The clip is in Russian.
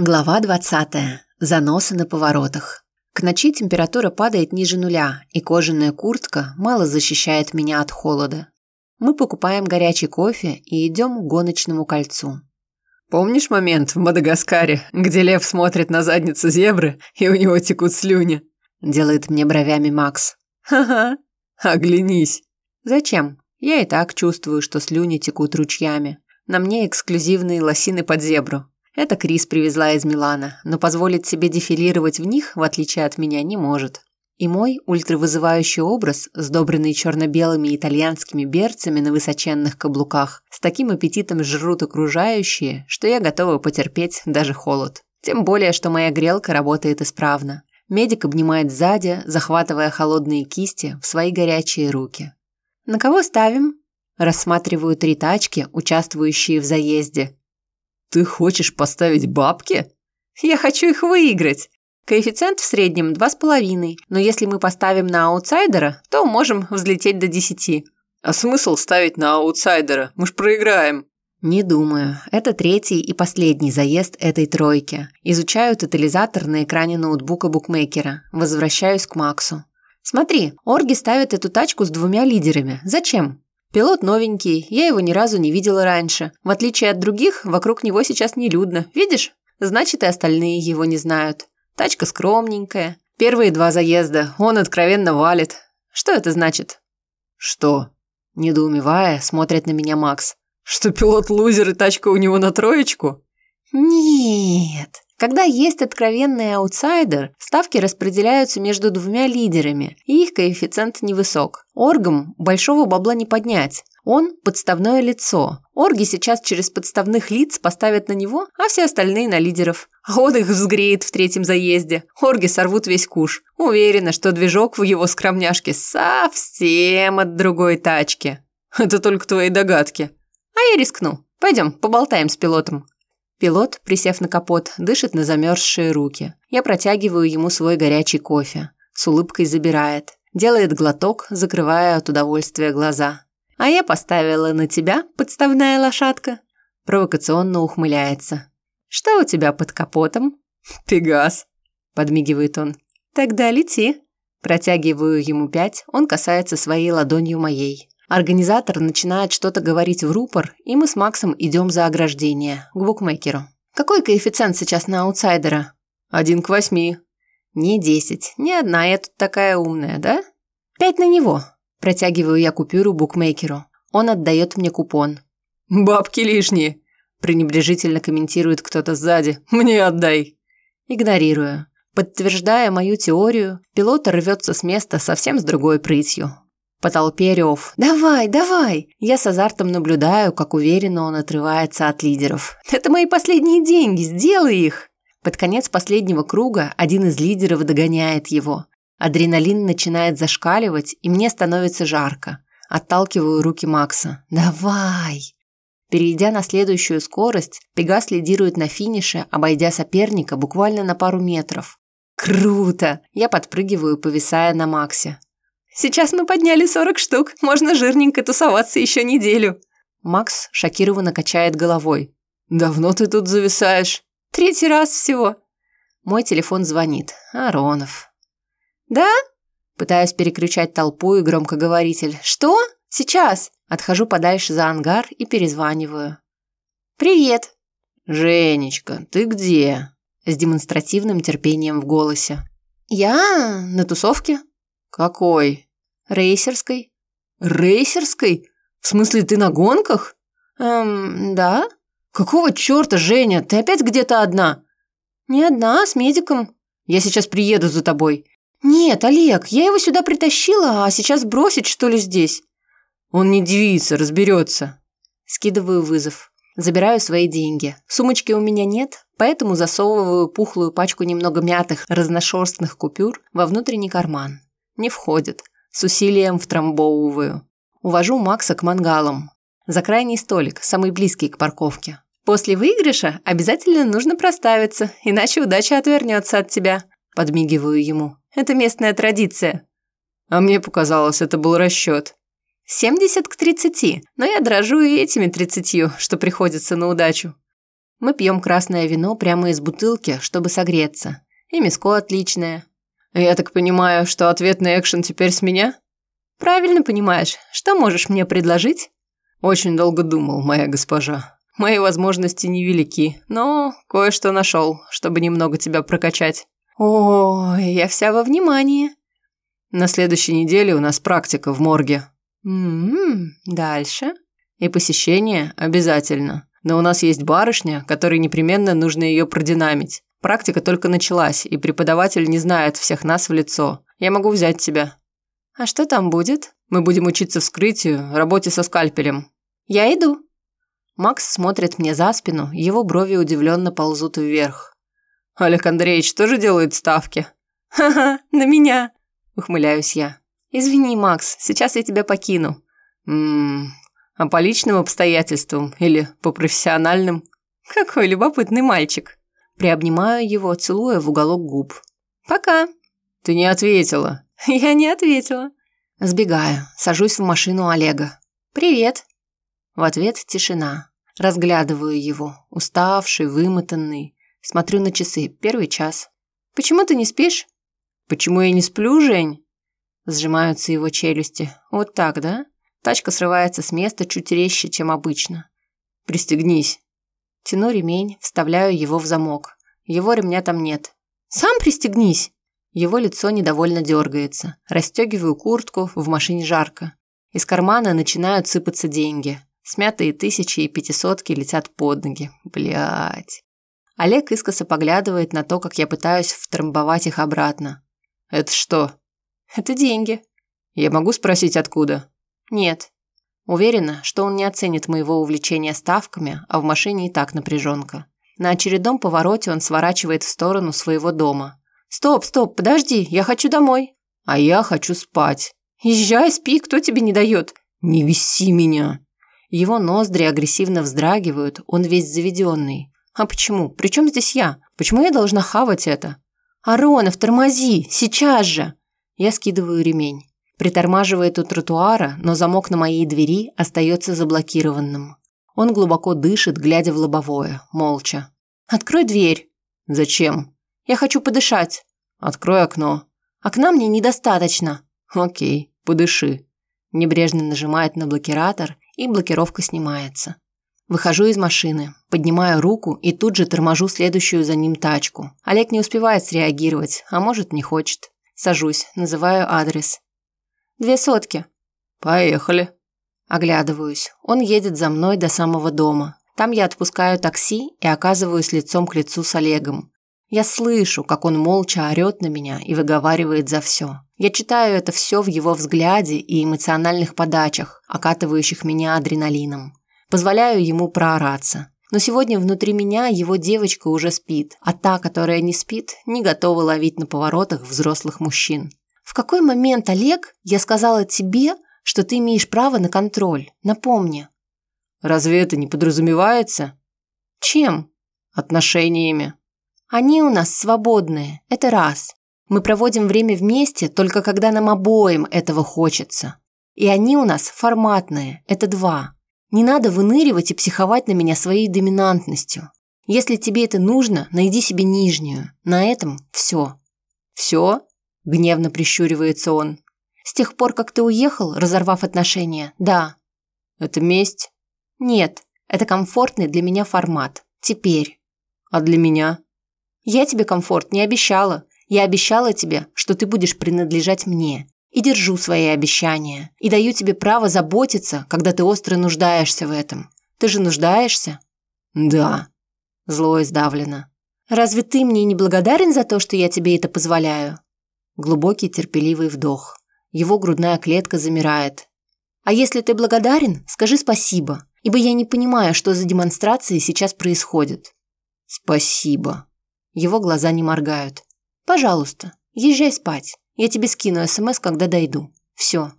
Глава 20. Заносы на поворотах. К ночи температура падает ниже нуля, и кожаная куртка мало защищает меня от холода. Мы покупаем горячий кофе и идем к гоночному кольцу. Помнишь момент в Мадагаскаре, где лев смотрит на задницу зебры, и у него текут слюни? Делает мне бровями Макс. Ха-ха. Оглянись. Зачем? Я и так чувствую, что слюни текут ручьями. На мне эксклюзивные лосины под зебру. Это Крис привезла из Милана, но позволить себе дефилировать в них, в отличие от меня, не может. И мой ультравызывающий образ, сдобренный черно-белыми итальянскими берцами на высоченных каблуках, с таким аппетитом жрут окружающие, что я готова потерпеть даже холод. Тем более, что моя грелка работает исправно. Медик обнимает сзади, захватывая холодные кисти в свои горячие руки. «На кого ставим?» Рассматриваю три тачки, участвующие в заезде, «Ты хочешь поставить бабки?» «Я хочу их выиграть. Коэффициент в среднем два с половиной, но если мы поставим на аутсайдера, то можем взлететь до десяти». «А смысл ставить на аутсайдера? Мы ж проиграем». Не думаю. Это третий и последний заезд этой тройки. Изучаю тотализатор на экране ноутбука букмекера. Возвращаюсь к Максу. Смотри, Орги ставит эту тачку с двумя лидерами. Зачем? Пилот новенький, я его ни разу не видела раньше. В отличие от других, вокруг него сейчас не людно. Видишь? Значит, и остальные его не знают. Тачка скромненькая. Первые два заезда он откровенно валит. Что это значит? Что? Недоумевая, смотрит на меня Макс. Что пилот лузер и тачка у него на троечку? Нет. Когда есть откровенный аутсайдер, ставки распределяются между двумя лидерами, и их коэффициент невысок. Оргам большого бабла не поднять. Он – подставное лицо. Орги сейчас через подставных лиц поставят на него, а все остальные на лидеров. А он их взгреет в третьем заезде. Орги сорвут весь куш. Уверена, что движок в его скромняшке совсем от другой тачки. Это только твои догадки. А я рискну. Пойдем, поболтаем с пилотом. Пилот, присев на капот, дышит на замерзшие руки. Я протягиваю ему свой горячий кофе. С улыбкой забирает. Делает глоток, закрывая от удовольствия глаза. «А я поставила на тебя, подставная лошадка». Провокационно ухмыляется. «Что у тебя под капотом?» «Пегас», – подмигивает он. «Тогда лети». Протягиваю ему пять, он касается своей ладонью моей. Организатор начинает что-то говорить в рупор, и мы с Максом идем за ограждение, к букмекеру. Какой коэффициент сейчас на аутсайдера? Один к восьми. Не десять. Не одна я тут такая умная, да? Пять на него. Протягиваю я купюру букмекеру. Он отдает мне купон. «Бабки лишние», – пренебрежительно комментирует кто-то сзади. «Мне отдай». Игнорирую. Подтверждая мою теорию, пилот рвется с места совсем с другой прытью. По толпе рев. «Давай, давай!» Я с азартом наблюдаю, как уверенно он отрывается от лидеров. «Это мои последние деньги, сделай их!» Под конец последнего круга один из лидеров догоняет его. Адреналин начинает зашкаливать, и мне становится жарко. Отталкиваю руки Макса. «Давай!» Перейдя на следующую скорость, Пегас лидирует на финише, обойдя соперника буквально на пару метров. «Круто!» Я подпрыгиваю, повисая на Максе. Сейчас мы подняли 40 штук. Можно жирненько тусоваться еще неделю». Макс шокированно качает головой. «Давно ты тут зависаешь?» «Третий раз всего». Мой телефон звонит. Аронов. «Да?» Пытаюсь переключать толпу и громкоговоритель. «Что? Сейчас?» Отхожу подальше за ангар и перезваниваю. «Привет!» «Женечка, ты где?» С демонстративным терпением в голосе. «Я на тусовке». «Какой?» Рейсерской. Рейсерской? В смысле, ты на гонках? Эм, да. Какого черта, Женя? Ты опять где-то одна? Не одна, с медиком. Я сейчас приеду за тобой. Нет, Олег, я его сюда притащила, а сейчас бросить, что ли, здесь? Он не девица, разберется. Скидываю вызов. Забираю свои деньги. Сумочки у меня нет, поэтому засовываю пухлую пачку немного мятых разношерстных купюр во внутренний карман. Не входит. С усилием втрамбовываю. Увожу Макса к мангалам. За крайний столик, самый близкий к парковке. После выигрыша обязательно нужно проставиться, иначе удача отвернется от тебя. Подмигиваю ему. Это местная традиция. А мне показалось, это был расчет. 70 к 30, но я дрожу и этими 30, что приходится на удачу. Мы пьем красное вино прямо из бутылки, чтобы согреться. И миско отличное. Я так понимаю, что ответный экшен теперь с меня? Правильно понимаешь. Что можешь мне предложить? Очень долго думал, моя госпожа. Мои возможности невелики, но кое-что нашел, чтобы немного тебя прокачать. О, я вся во внимании. На следующей неделе у нас практика в морге. Ммм, дальше. И посещение обязательно. Но у нас есть барышня, которой непременно нужно ее продинамить. Практика только началась, и преподаватель не знает всех нас в лицо. Я могу взять тебя. А что там будет? Мы будем учиться вскрытию, работе со скальпелем. Я иду. Макс смотрит мне за спину, его брови удивленно ползут вверх. Олег Андреевич тоже делает ставки. Ха-ха, на меня, ухмыляюсь я. Извини, Макс, сейчас я тебя покину. Ммм, а по личным обстоятельствам или по профессиональным? Какой любопытный мальчик. Приобнимаю его, целуя в уголок губ. Пока. Ты не ответила. Я не ответила. Сбегаю, сажусь в машину Олега. Привет. В ответ тишина. Разглядываю его, уставший, вымотанный. Смотрю на часы, первый час. Почему ты не спишь? Почему я не сплю, Жень? Сжимаются его челюсти. Вот так, да? Тачка срывается с места чуть резче, чем обычно. Пристегнись. Тяну ремень, вставляю его в замок. Его ремня там нет. Сам пристегнись. Его лицо недовольно дергается. Расстегиваю куртку, в машине жарко. Из кармана начинают сыпаться деньги. Смятые тысячи и пятисотки летят под ноги. Блять. Олег искоса поглядывает на то, как я пытаюсь втрамбовать их обратно. «Это что?» «Это деньги». «Я могу спросить, откуда?» «Нет». Уверена, что он не оценит моего увлечения ставками, а в машине и так напряженка. На очередном повороте он сворачивает в сторону своего дома. «Стоп, стоп, подожди, я хочу домой». «А я хочу спать». «Езжай, спи, кто тебе не дает?» «Не виси меня». Его ноздри агрессивно вздрагивают, он весь заведенный. А почему? Причем здесь я? Почему я должна хавать это? Аронов, тормози! Сейчас же! Я скидываю ремень. Притормаживает у тротуара, но замок на моей двери остается заблокированным. Он глубоко дышит, глядя в лобовое, молча. «Открой дверь!» «Зачем?» «Я хочу подышать!» «Открой окно!» «Окна мне недостаточно!» «Окей, подыши!» Небрежно нажимает на блокиратор, и блокировка снимается. Выхожу из машины, поднимаю руку и тут же торможу следующую за ним тачку. Олег не успевает среагировать, а может не хочет. Сажусь, называю адрес. «Две сотки». «Поехали». Оглядываюсь. Он едет за мной до самого дома. Там я отпускаю такси и оказываюсь лицом к лицу с Олегом. Я слышу, как он молча орет на меня и выговаривает за все. Я читаю это все в его взгляде и эмоциональных подачах, окатывающих меня адреналином. Позволяю ему проораться. Но сегодня внутри меня его девочка уже спит, а та, которая не спит, не готова ловить на поворотах взрослых мужчин. В какой момент, Олег, я сказала тебе, что ты имеешь право на контроль? Напомни. Разве это не подразумевается? Чем? Отношениями. Они у нас свободные, это раз. Мы проводим время вместе только когда нам обоим этого хочется. И они у нас форматные, это два. Не надо выныривать и психовать на меня своей доминантностью. Если тебе это нужно, найди себе нижнюю. На этом все. Все? Гневно прищуривается он. С тех пор, как ты уехал, разорвав отношения, да. Это месть? Нет, это комфортный для меня формат. Теперь. А для меня? Я тебе комфорт не обещала. Я обещала тебе, что ты будешь принадлежать мне. И держу свои обещания. И даю тебе право заботиться, когда ты остро нуждаешься в этом. Ты же нуждаешься? Да. Зло и сдавлено. Разве ты мне не благодарен за то, что я тебе это позволяю? Глубокий терпеливый вдох. Его грудная клетка замирает. А если ты благодарен, скажи спасибо, ибо я не понимаю, что за демонстрации сейчас происходят. Спасибо. Его глаза не моргают. «Пожалуйста, езжай спать. Я тебе скину СМС, когда дойду. Все,